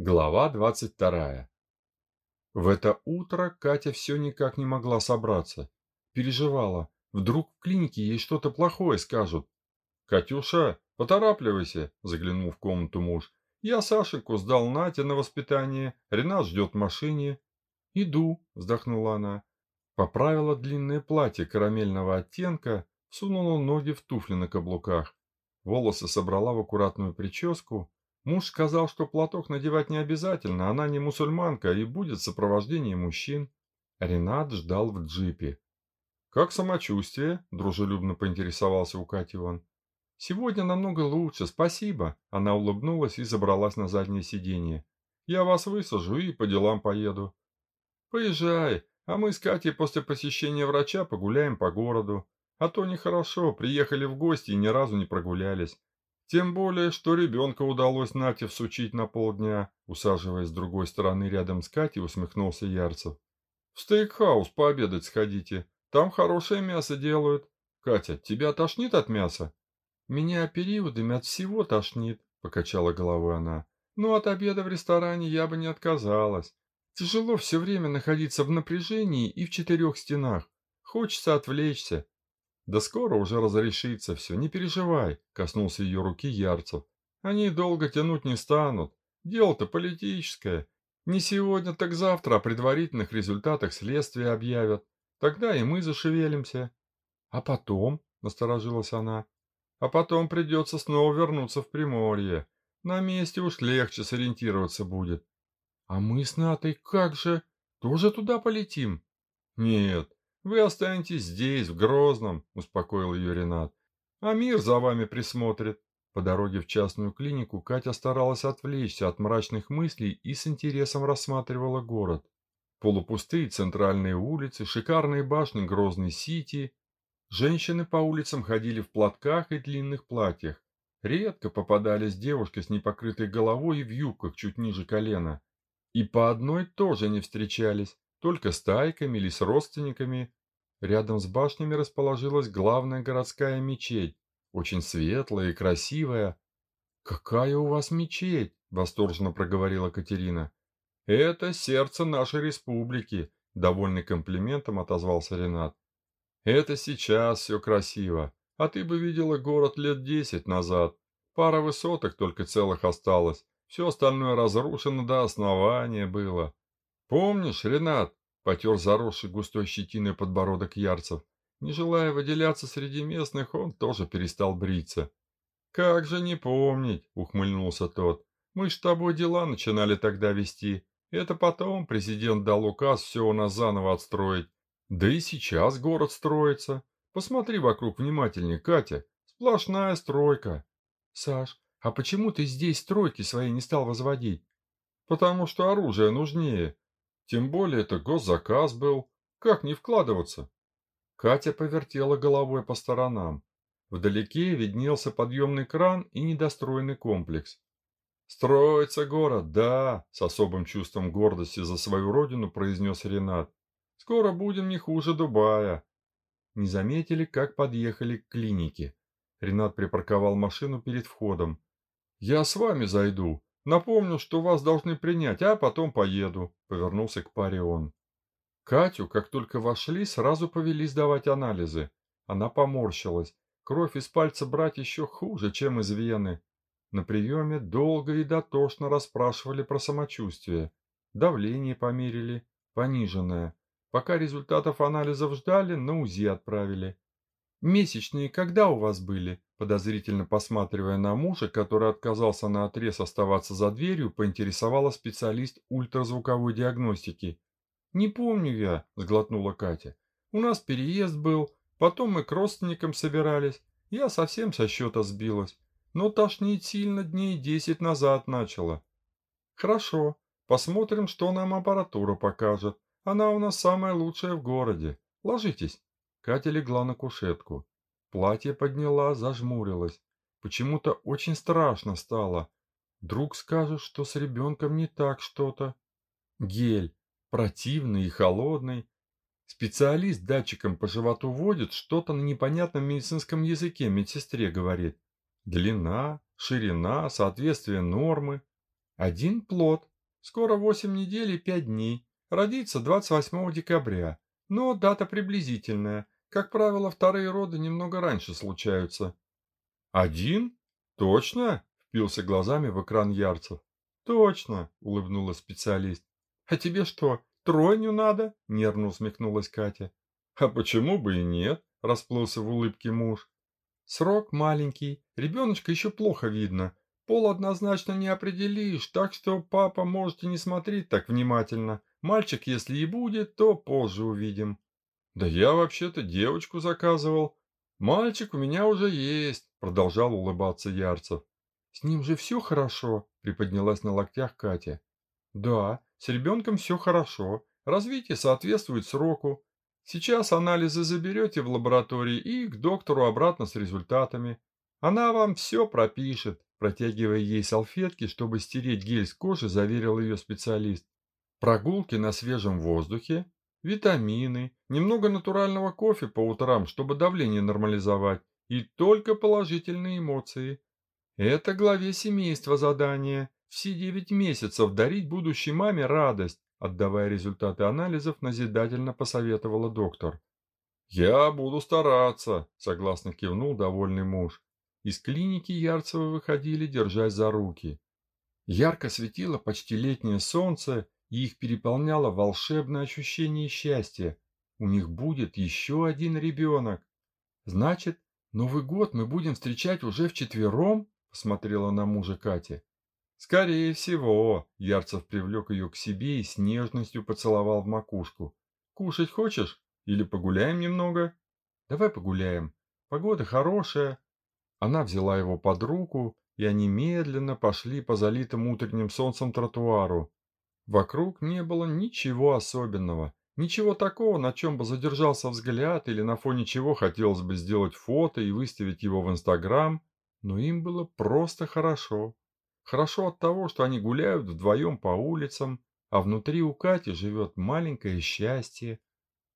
Глава 22. В это утро Катя все никак не могла собраться. Переживала. Вдруг в клинике ей что-то плохое скажут. «Катюша, поторапливайся», – заглянул в комнату муж. «Я Сашеньку сдал Нате на воспитание. Ренат ждет в машине». «Иду», – вздохнула она. Поправила длинное платье карамельного оттенка, сунула ноги в туфли на каблуках. Волосы собрала в аккуратную прическу, Муж сказал, что платок надевать не обязательно, она не мусульманка и будет в сопровождении мужчин. Ренат ждал в джипе. «Как самочувствие?» – дружелюбно поинтересовался у Кати он. «Сегодня намного лучше, спасибо». Она улыбнулась и забралась на заднее сиденье. «Я вас высажу и по делам поеду». «Поезжай, а мы с Катей после посещения врача погуляем по городу. А то нехорошо, приехали в гости и ни разу не прогулялись. Тем более, что ребенка удалось Нате всучить на полдня, усаживаясь с другой стороны рядом с Катей, усмехнулся Ярцев. В стейкхаус пообедать сходите, там хорошее мясо делают. Катя, тебя тошнит от мяса? Меня периодами от всего тошнит, покачала головой она. Но от обеда в ресторане я бы не отказалась. Тяжело все время находиться в напряжении и в четырех стенах. Хочется отвлечься, да скоро уже разрешится все, не переживай, коснулся ее руки Ярцев. Они долго тянуть не станут. Дело-то политическое. Не сегодня, так завтра о предварительных результатах следствия объявят. Тогда и мы зашевелимся. А потом, насторожилась она, а потом придется снова вернуться в Приморье. На месте уж легче сориентироваться будет. А мы с Натой как же? Тоже туда полетим? Нет, «Вы останетесь здесь, в Грозном», – успокоил ее Ренат. «А мир за вами присмотрит». По дороге в частную клинику Катя старалась отвлечься от мрачных мыслей и с интересом рассматривала город. Полупустые центральные улицы, шикарные башни Грозной Сити. Женщины по улицам ходили в платках и длинных платьях. Редко попадались девушки с непокрытой головой и в юбках чуть ниже колена. И по одной тоже не встречались, только стайками или с родственниками. Рядом с башнями расположилась главная городская мечеть, очень светлая и красивая. «Какая у вас мечеть?» – восторженно проговорила Катерина. «Это сердце нашей республики», – довольный комплиментом отозвался Ренат. «Это сейчас все красиво, а ты бы видела город лет десять назад. Пара высоток только целых осталось, все остальное разрушено до основания было. Помнишь, Ренат, Потер заросший густой щетиной подбородок Ярцев. Не желая выделяться среди местных, он тоже перестал бриться. «Как же не помнить?» — ухмыльнулся тот. «Мы ж с тобой дела начинали тогда вести. Это потом президент дал указ все у нас заново отстроить. Да и сейчас город строится. Посмотри вокруг внимательнее, Катя. Сплошная стройка». «Саш, а почему ты здесь стройки свои не стал возводить?» «Потому что оружие нужнее. Тем более это госзаказ был. Как не вкладываться? Катя повертела головой по сторонам. Вдалеке виднелся подъемный кран и недостроенный комплекс. «Строится город, да!» — с особым чувством гордости за свою родину произнес Ренат. «Скоро будем не хуже Дубая». Не заметили, как подъехали к клинике. Ренат припарковал машину перед входом. «Я с вами зайду», Напомню, что вас должны принять, а потом поеду», — повернулся к паре он. Катю, как только вошли, сразу повели сдавать анализы. Она поморщилась. Кровь из пальца брать еще хуже, чем из вены. На приеме долго и дотошно расспрашивали про самочувствие. Давление померили, пониженное. Пока результатов анализов ждали, на УЗИ отправили. «Месячные когда у вас были?» Подозрительно посматривая на мужа, который отказался на отрез оставаться за дверью, поинтересовала специалист ультразвуковой диагностики. «Не помню я», – сглотнула Катя. «У нас переезд был, потом мы к родственникам собирались. Я совсем со счета сбилась. Но тошнить сильно дней десять назад начала». «Хорошо, посмотрим, что нам аппаратура покажет. Она у нас самая лучшая в городе. Ложитесь». Катя легла на кушетку. Платье подняла, зажмурилась. Почему-то очень страшно стало. Вдруг скажут, что с ребенком не так что-то. Гель. Противный и холодный. Специалист датчиком по животу водит, что-то на непонятном медицинском языке медсестре говорит. Длина, ширина, соответствие нормы. Один плод. Скоро восемь недель и пять дней. Родится 28 декабря. Но дата приблизительная. Как правило, вторые роды немного раньше случаются. Один? Точно? Впился глазами в экран Ярцев. Точно, улыбнулась специалист. А тебе что, тройню надо? Нервно усмехнулась Катя. А почему бы и нет? Расплылся в улыбке муж. Срок маленький, ребеночка еще плохо видно. Пол однозначно не определишь, так что папа можете не смотреть так внимательно. Мальчик, если и будет, то позже увидим. Да я вообще-то девочку заказывал. Мальчик у меня уже есть, продолжал улыбаться Ярцев. С ним же все хорошо, приподнялась на локтях Катя. Да, с ребенком все хорошо. Развитие соответствует сроку. Сейчас анализы заберете в лаборатории и к доктору обратно с результатами. Она вам все пропишет, протягивая ей салфетки, чтобы стереть гель с кожи, заверил ее специалист. Прогулки на свежем воздухе, витамины, немного натурального кофе по утрам, чтобы давление нормализовать, и только положительные эмоции. Это главе семейства задание. Все девять месяцев дарить будущей маме радость, отдавая результаты анализов, назидательно посоветовала доктор. «Я буду стараться», — согласно кивнул довольный муж. Из клиники Ярцева выходили, держась за руки. Ярко светило почти летнее солнце, и их переполняло волшебное ощущение счастья. У них будет еще один ребенок. Значит, Новый год мы будем встречать уже вчетвером? Посмотрела на мужа Катя. Скорее всего, Ярцев привлек ее к себе и с нежностью поцеловал в макушку. Кушать хочешь? Или погуляем немного? Давай погуляем. Погода хорошая. Она взяла его под руку, и они медленно пошли по залитому утренним солнцем тротуару. Вокруг не было ничего особенного, ничего такого, на чем бы задержался взгляд или на фоне чего хотелось бы сделать фото и выставить его в Инстаграм, но им было просто хорошо. Хорошо от того, что они гуляют вдвоем по улицам, а внутри у Кати живет маленькое счастье.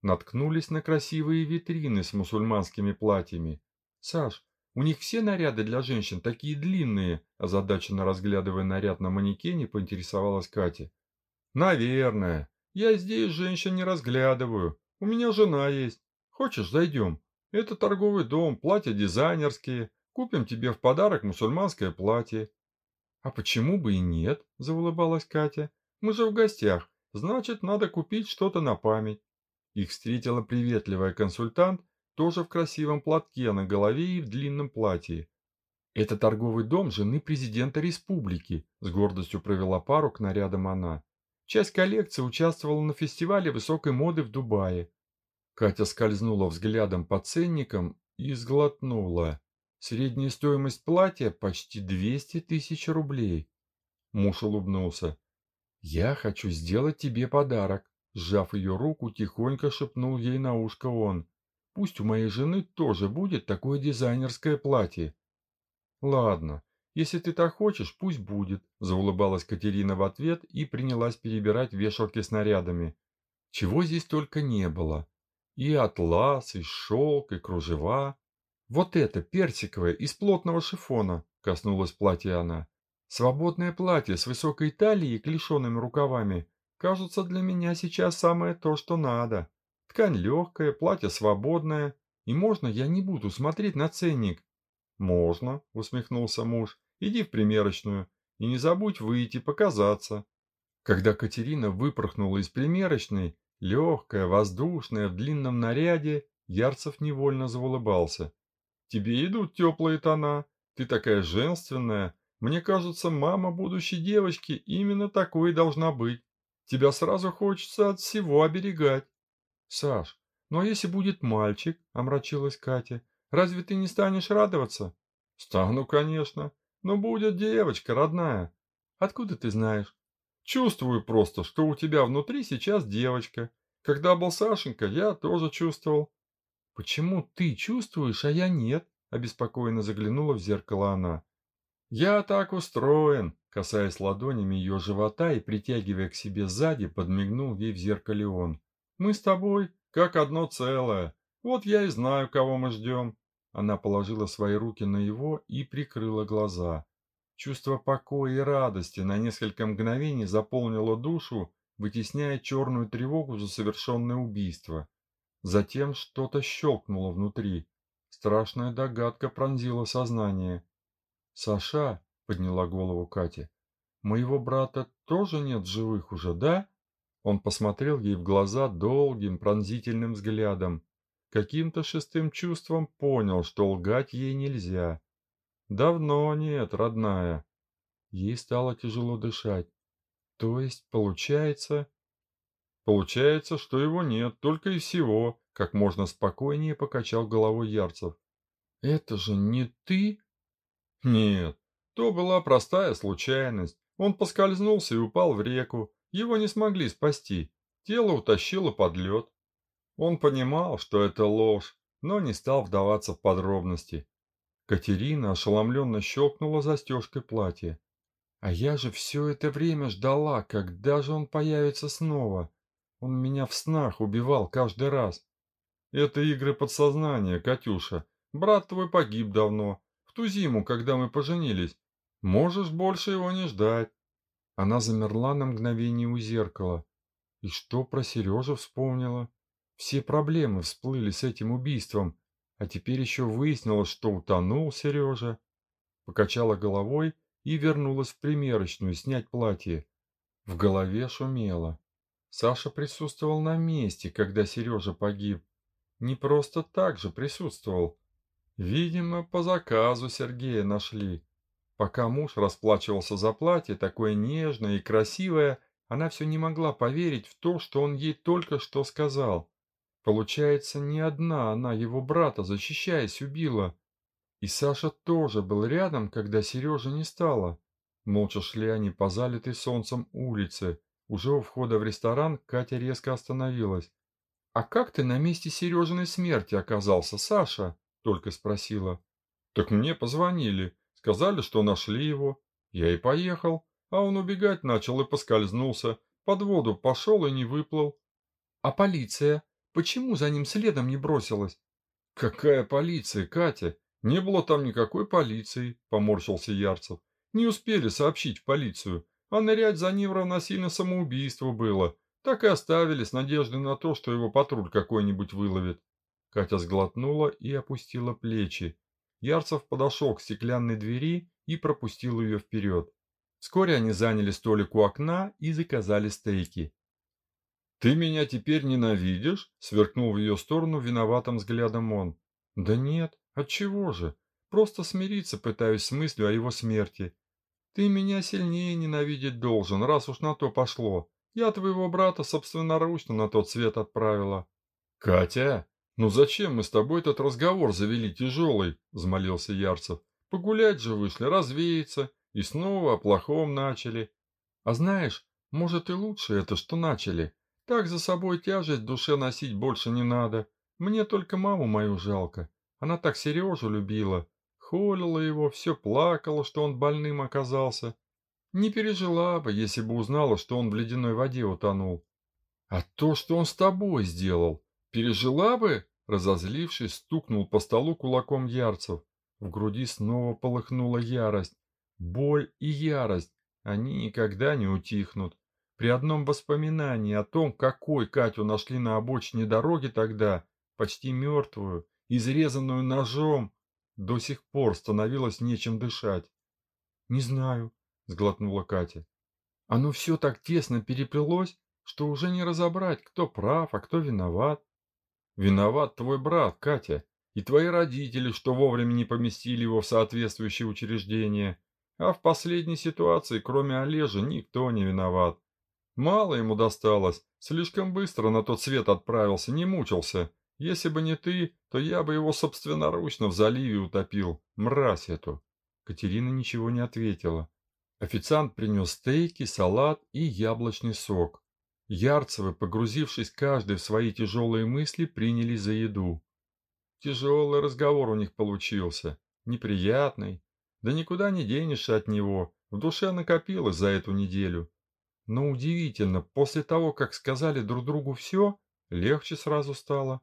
Наткнулись на красивые витрины с мусульманскими платьями. «Саш, у них все наряды для женщин такие длинные», озадаченно разглядывая наряд на манекене, поинтересовалась Катя. Наверное. Я здесь женщин не разглядываю. У меня жена есть. Хочешь, зайдем? Это торговый дом, платья дизайнерские. Купим тебе в подарок мусульманское платье. А почему бы и нет? Заулыбалась Катя. Мы же в гостях. Значит, надо купить что-то на память. Их встретила приветливая консультант, тоже в красивом платке на голове и в длинном платье. Это торговый дом жены президента республики, с гордостью провела пару к нарядам она. Часть коллекции участвовала на фестивале высокой моды в Дубае. Катя скользнула взглядом по ценникам и сглотнула. Средняя стоимость платья почти 200 тысяч рублей. Муж улыбнулся. «Я хочу сделать тебе подарок», – сжав ее руку, тихонько шепнул ей на ушко он. «Пусть у моей жены тоже будет такое дизайнерское платье». «Ладно, «Если ты так хочешь, пусть будет», – заулыбалась Катерина в ответ и принялась перебирать вешалки с нарядами. Чего здесь только не было. И атлас, и шелк, и кружева. «Вот это, персиковое, из плотного шифона», – коснулась платья она. «Свободное платье с высокой талией и клешеными рукавами. Кажется, для меня сейчас самое то, что надо. Ткань легкая, платье свободное. И можно я не буду смотреть на ценник?» «Можно», – усмехнулся муж. Иди в примерочную и не забудь выйти показаться. Когда Катерина выпорхнула из примерочной, легкая, воздушная, в длинном наряде, Ярцев невольно заулыбался. «Тебе идут теплые тона. Ты такая женственная. Мне кажется, мама будущей девочки именно такой должна быть. Тебя сразу хочется от всего оберегать». «Саш, ну а если будет мальчик?» – омрачилась Катя. «Разве ты не станешь радоваться?» «Стану, конечно. Но будет девочка, родная. Откуда ты знаешь? Чувствую просто, что у тебя внутри сейчас девочка. Когда был Сашенька, я тоже чувствовал. Почему ты чувствуешь, а я нет? Обеспокоенно заглянула в зеркало она. Я так устроен, касаясь ладонями ее живота и притягивая к себе сзади, подмигнул ей в зеркале он. Мы с тобой как одно целое. Вот я и знаю, кого мы ждем. Она положила свои руки на его и прикрыла глаза. Чувство покоя и радости на несколько мгновений заполнило душу, вытесняя черную тревогу за совершенное убийство. Затем что-то щелкнуло внутри. Страшная догадка пронзила сознание. «Саша», — подняла голову Катя, — «моего брата тоже нет живых уже, да?» Он посмотрел ей в глаза долгим пронзительным взглядом. Каким-то шестым чувством понял, что лгать ей нельзя. «Давно нет, родная». Ей стало тяжело дышать. «То есть, получается...» «Получается, что его нет, только и всего», — как можно спокойнее покачал головой Ярцев. «Это же не ты?» «Нет, то была простая случайность. Он поскользнулся и упал в реку. Его не смогли спасти. Тело утащило под лед. Он понимал, что это ложь, но не стал вдаваться в подробности. Катерина ошеломленно щелкнула застежкой платья. «А я же все это время ждала, когда же он появится снова. Он меня в снах убивал каждый раз». «Это игры подсознания, Катюша. Брат твой погиб давно, в ту зиму, когда мы поженились. Можешь больше его не ждать». Она замерла на мгновение у зеркала. И что про Сережу вспомнила? Все проблемы всплыли с этим убийством, а теперь еще выяснилось, что утонул Сережа. Покачала головой и вернулась в примерочную снять платье. В голове шумело. Саша присутствовал на месте, когда Сережа погиб. Не просто так же присутствовал. Видимо, по заказу Сергея нашли. Пока муж расплачивался за платье, такое нежное и красивое, она все не могла поверить в то, что он ей только что сказал. Получается, не одна она его брата, защищаясь, убила. И Саша тоже был рядом, когда Сережи не стало. Молча шли они по залитой солнцем улице. Уже у входа в ресторан Катя резко остановилась. «А как ты на месте Сережиной смерти оказался, Саша?» – только спросила. «Так мне позвонили. Сказали, что нашли его. Я и поехал. А он убегать начал и поскользнулся. Под воду пошел и не выплыл». «А полиция?» Почему за ним следом не бросилась? Какая полиция, Катя? Не было там никакой полиции, поморщился Ярцев. Не успели сообщить в полицию, а нырять за ним равносильно самоубийству было. Так и оставили с надеждой на то, что его патруль какой-нибудь выловит. Катя сглотнула и опустила плечи. Ярцев подошел к стеклянной двери и пропустил ее вперед. Вскоре они заняли столик у окна и заказали стейки. «Ты меня теперь ненавидишь?» — сверкнул в ее сторону виноватым взглядом он. «Да нет, отчего же? Просто смириться пытаюсь с мыслью о его смерти. Ты меня сильнее ненавидеть должен, раз уж на то пошло. Я твоего брата собственноручно на тот свет отправила». «Катя, ну зачем мы с тобой этот разговор завели тяжелый?» — взмолился Ярцев. «Погулять же вышли, развеяться, и снова о плохом начали. А знаешь, может и лучше это, что начали». Так за собой тяжесть душе носить больше не надо. Мне только маму мою жалко. Она так Сережу любила. Холила его, все плакала, что он больным оказался. Не пережила бы, если бы узнала, что он в ледяной воде утонул. А то, что он с тобой сделал, пережила бы? Разозлившись, стукнул по столу кулаком Ярцев. В груди снова полыхнула ярость. Боль и ярость, они никогда не утихнут. При одном воспоминании о том, какой Катю нашли на обочине дороги тогда, почти мертвую, изрезанную ножом, до сих пор становилось нечем дышать. «Не знаю», — сглотнула Катя. «Оно все так тесно переплелось, что уже не разобрать, кто прав, а кто виноват». «Виноват твой брат, Катя, и твои родители, что вовремя не поместили его в соответствующее учреждение. А в последней ситуации, кроме Олежа, никто не виноват. Мало ему досталось, слишком быстро на тот свет отправился, не мучился. Если бы не ты, то я бы его собственноручно в заливе утопил, мразь эту. Катерина ничего не ответила. Официант принес стейки, салат и яблочный сок. Ярцевы, погрузившись каждый в свои тяжелые мысли, принялись за еду. Тяжелый разговор у них получился, неприятный. Да никуда не денешься от него, в душе накопилось за эту неделю. Но удивительно, после того, как сказали друг другу все, легче сразу стало.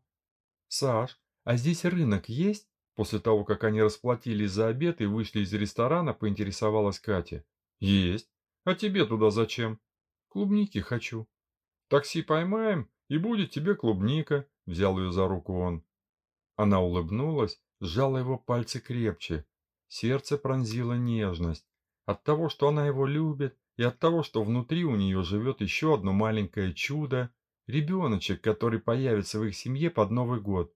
«Саш, а здесь рынок есть?» После того, как они расплатились за обед и вышли из ресторана, поинтересовалась Катя. Есть. А тебе туда зачем? Клубники хочу. Такси поймаем, и будет тебе клубника, взял ее за руку он. Она улыбнулась, сжала его пальцы крепче. Сердце пронзила нежность. От того, что она его любит, и от того, что внутри у нее живет еще одно маленькое чудо, ребеночек, который появится в их семье под Новый год.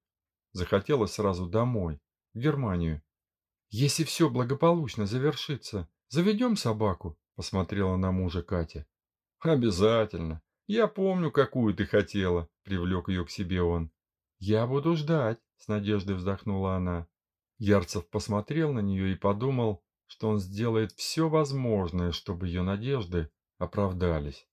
Захотелось сразу домой, в Германию. «Если все благополучно завершится, заведем собаку?» – посмотрела на мужа Катя. «Обязательно. Я помню, какую ты хотела», – привлек ее к себе он. «Я буду ждать», – с надеждой вздохнула она. Ярцев посмотрел на нее и подумал, что он сделает все возможное, чтобы ее надежды оправдались.